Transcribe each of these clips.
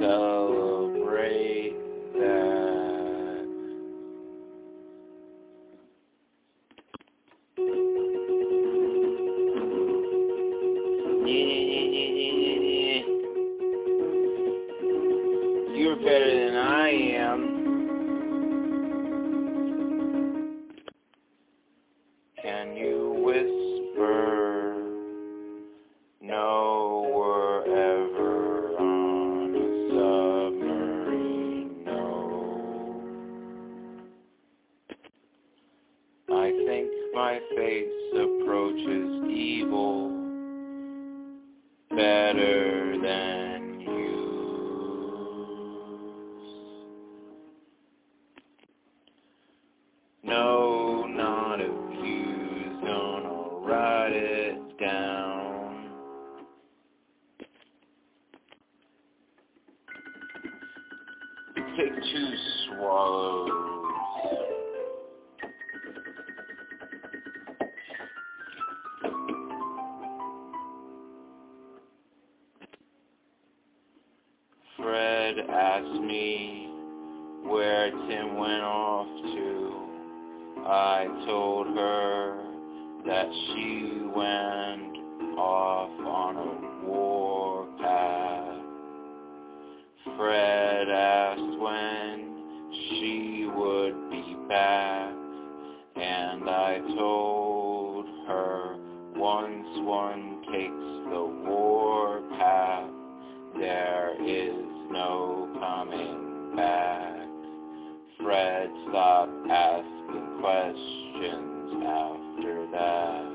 go I told her that she went off on a war path. Fred asked when she would be back, and I told her once one takes the war path, there is no coming back. Fred stopped asking questions after that.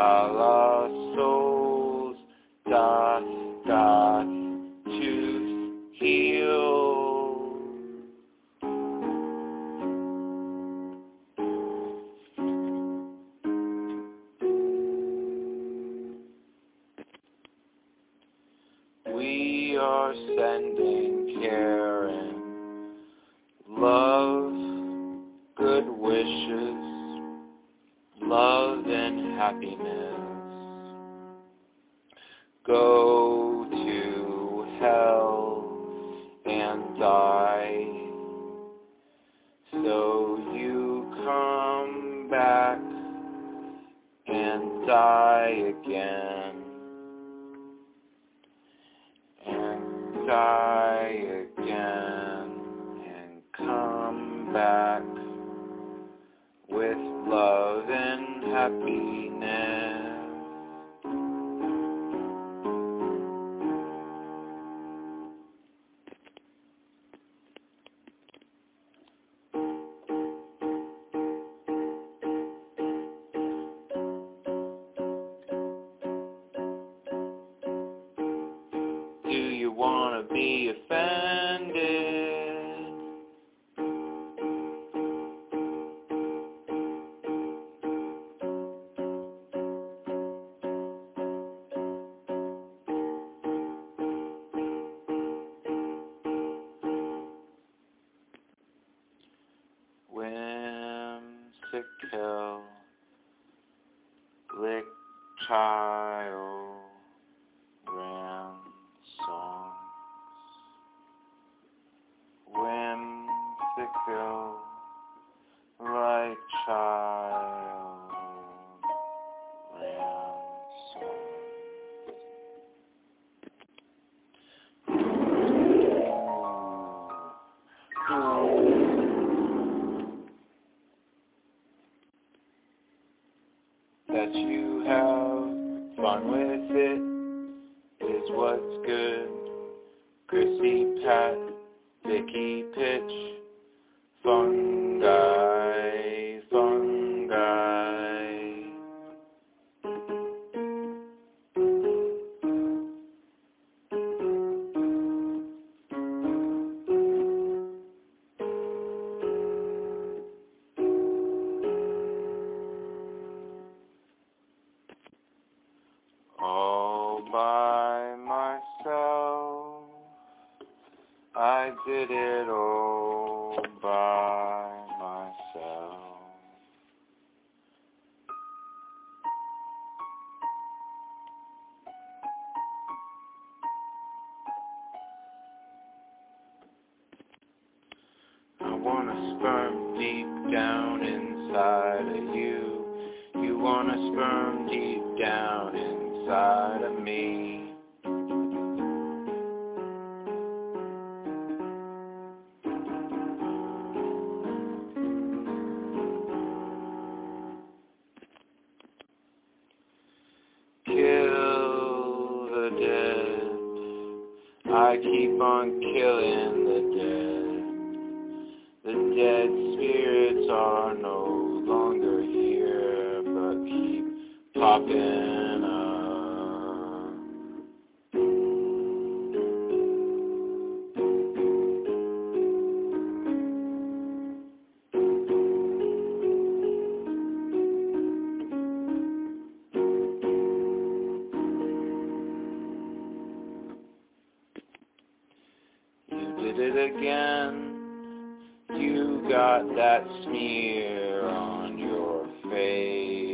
A you want to be offended? did is it again. You got that smear on your face.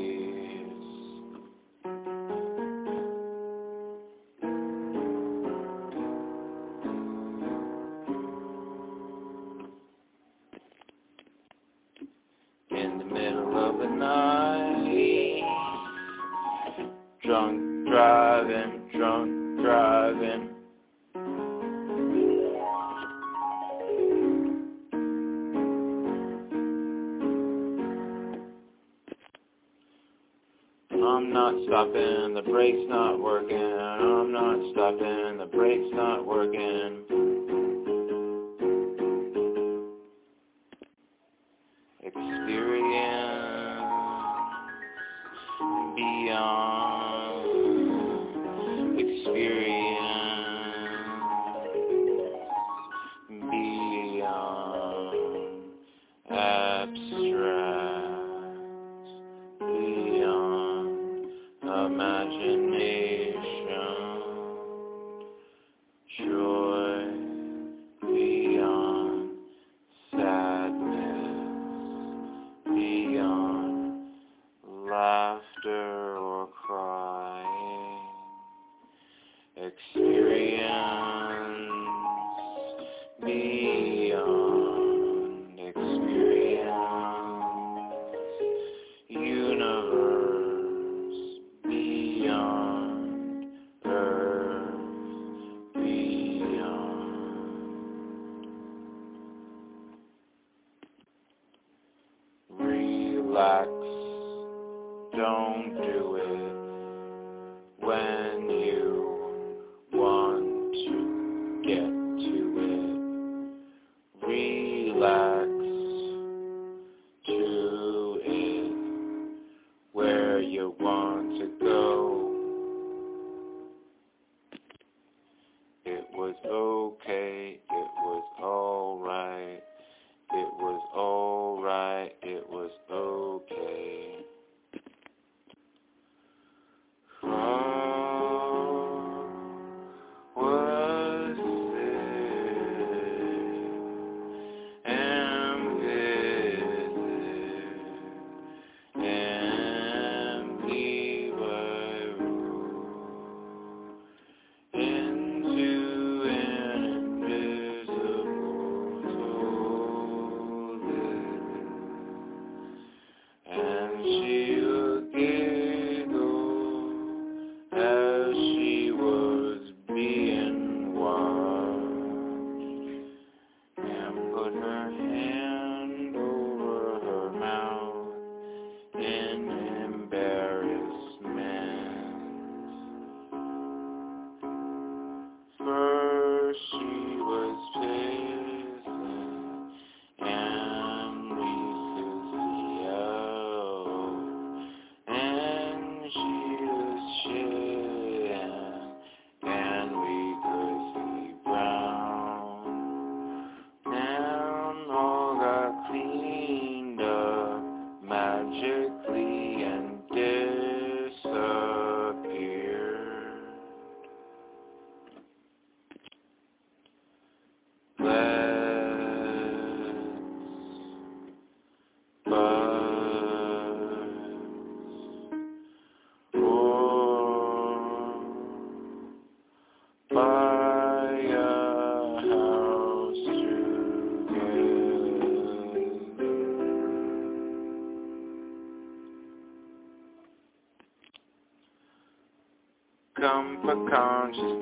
Come for consciousness,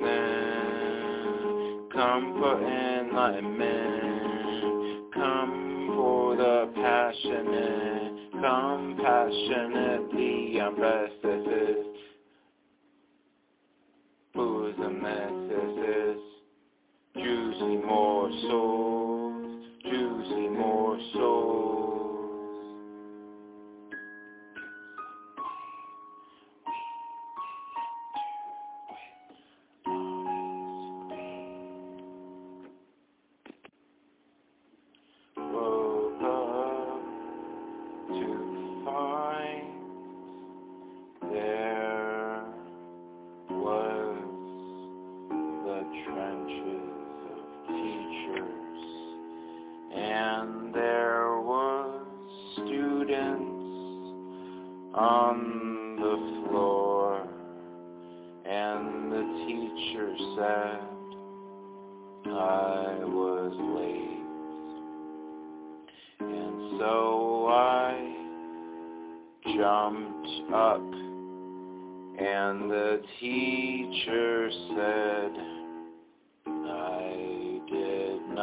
come for enlightenment, come for the passionate, come passionately I'm restless. Bosom excesses, juicy morsels.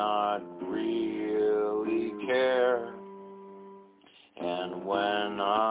not really care. And when I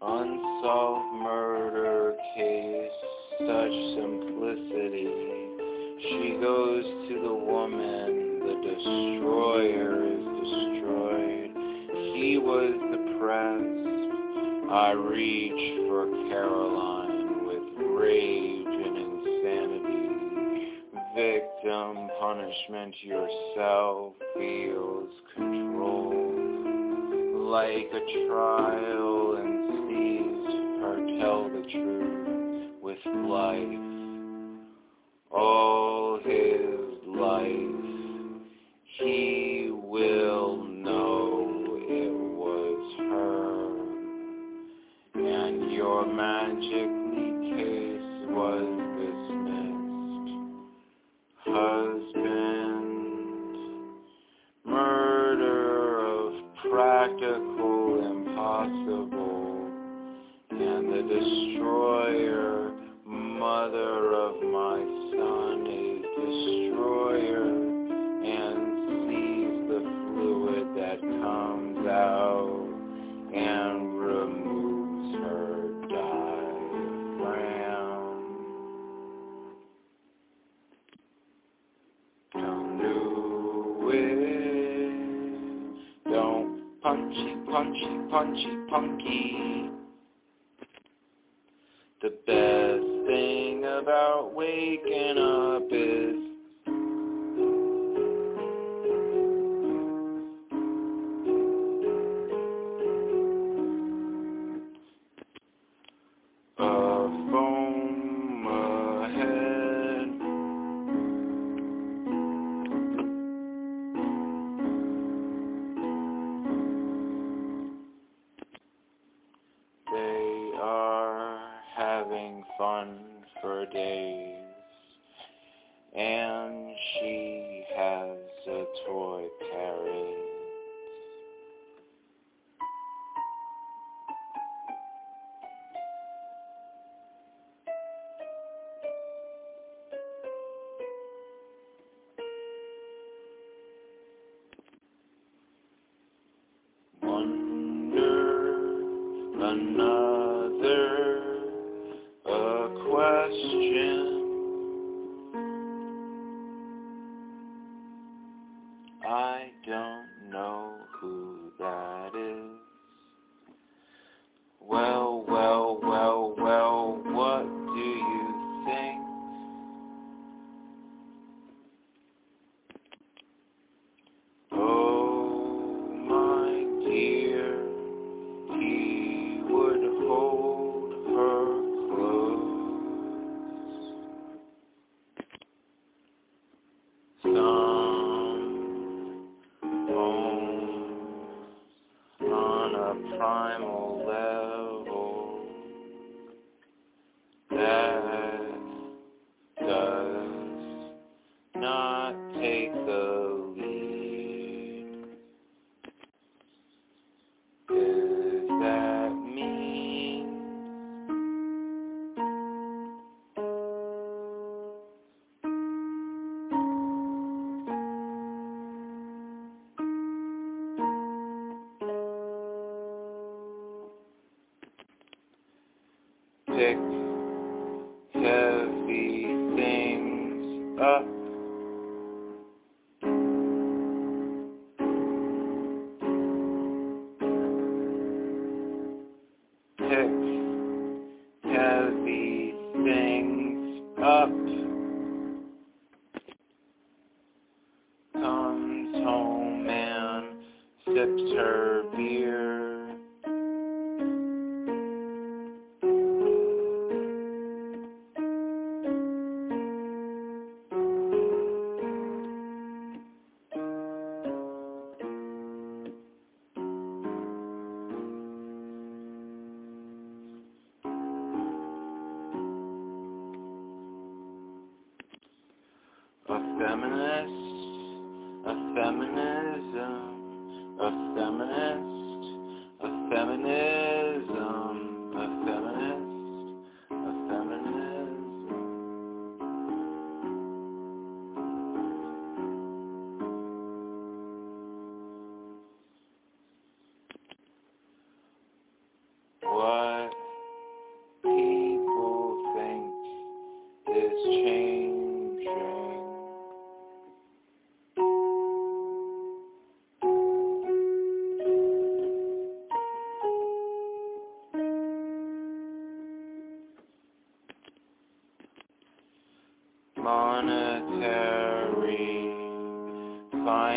Unsolved murder case, such simplicity. She goes to the woman, the destroyer is destroyed. He was depressed. I reach for Caroline with rage and insanity. Victim punishment yourself feels controlled. Like a trial thieves tell the truth with life. punchy punky. The best thing about waking I don't know who that is.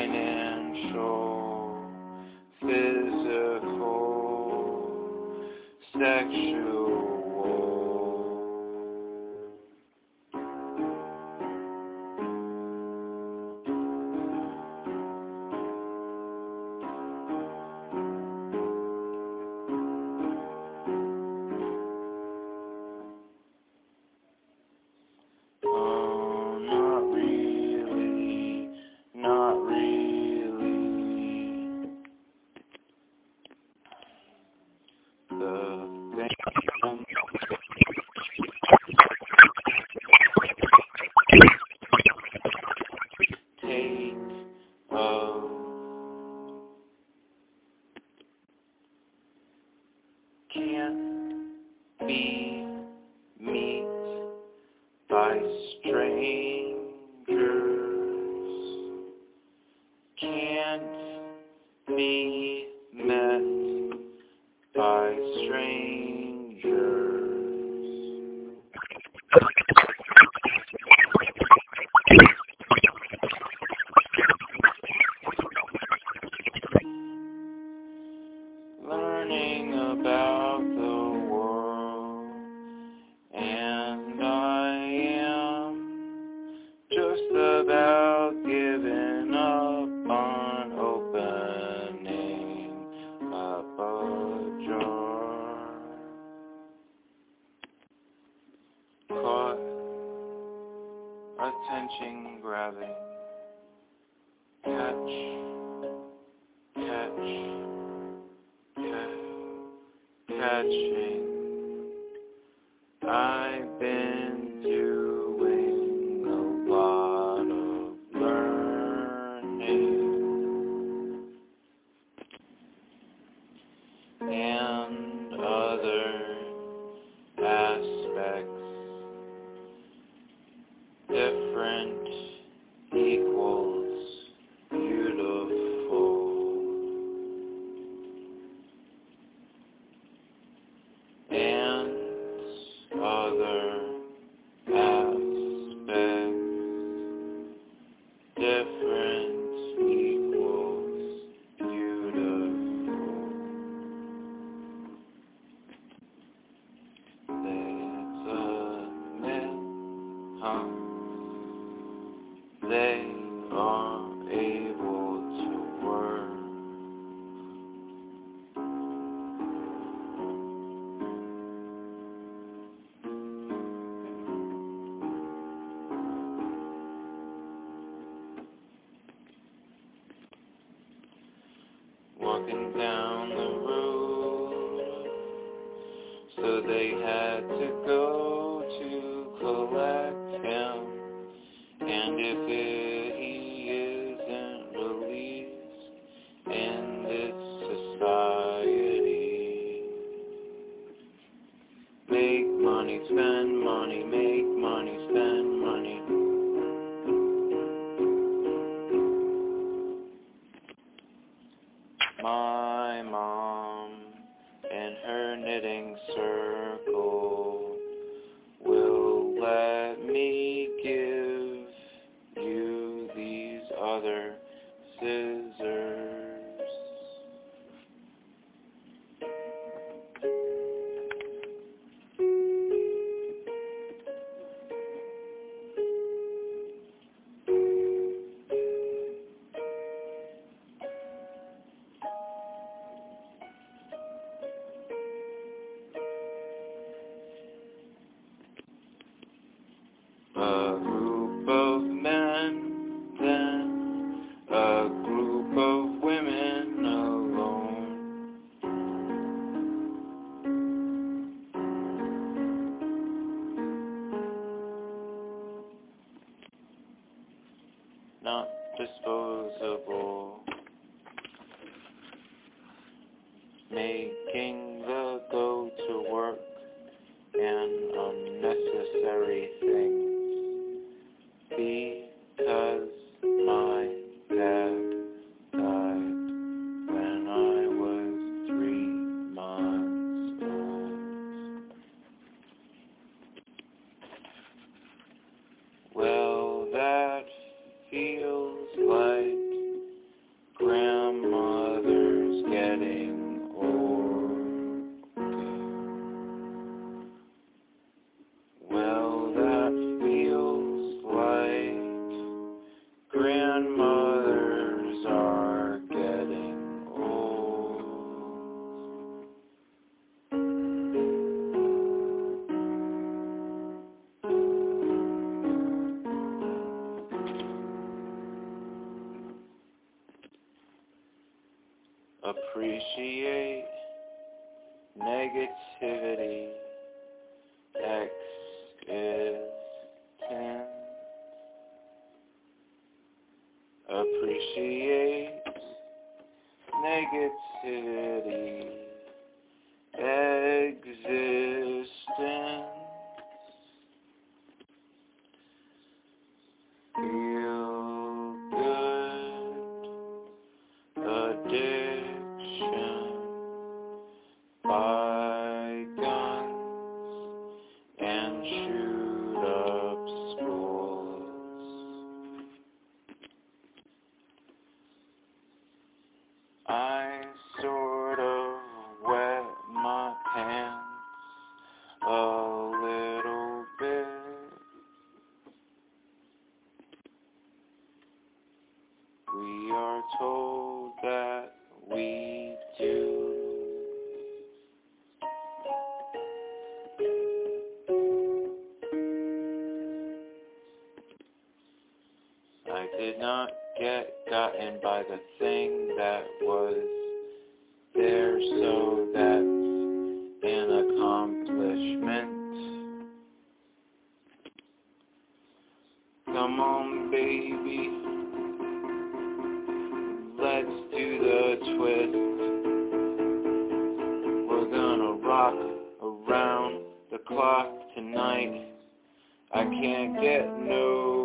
Financial, physical, sexual. appreciate negativity. X is 10. Appreciate negativity existence. Come on, baby. Let's do the twist. We're gonna rock around the clock tonight. I can't get no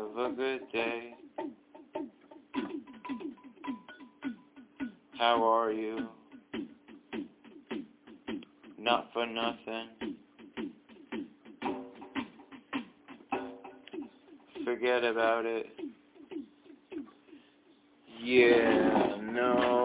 have a good day. How are you? Not for nothing. Forget about it. Yeah, no.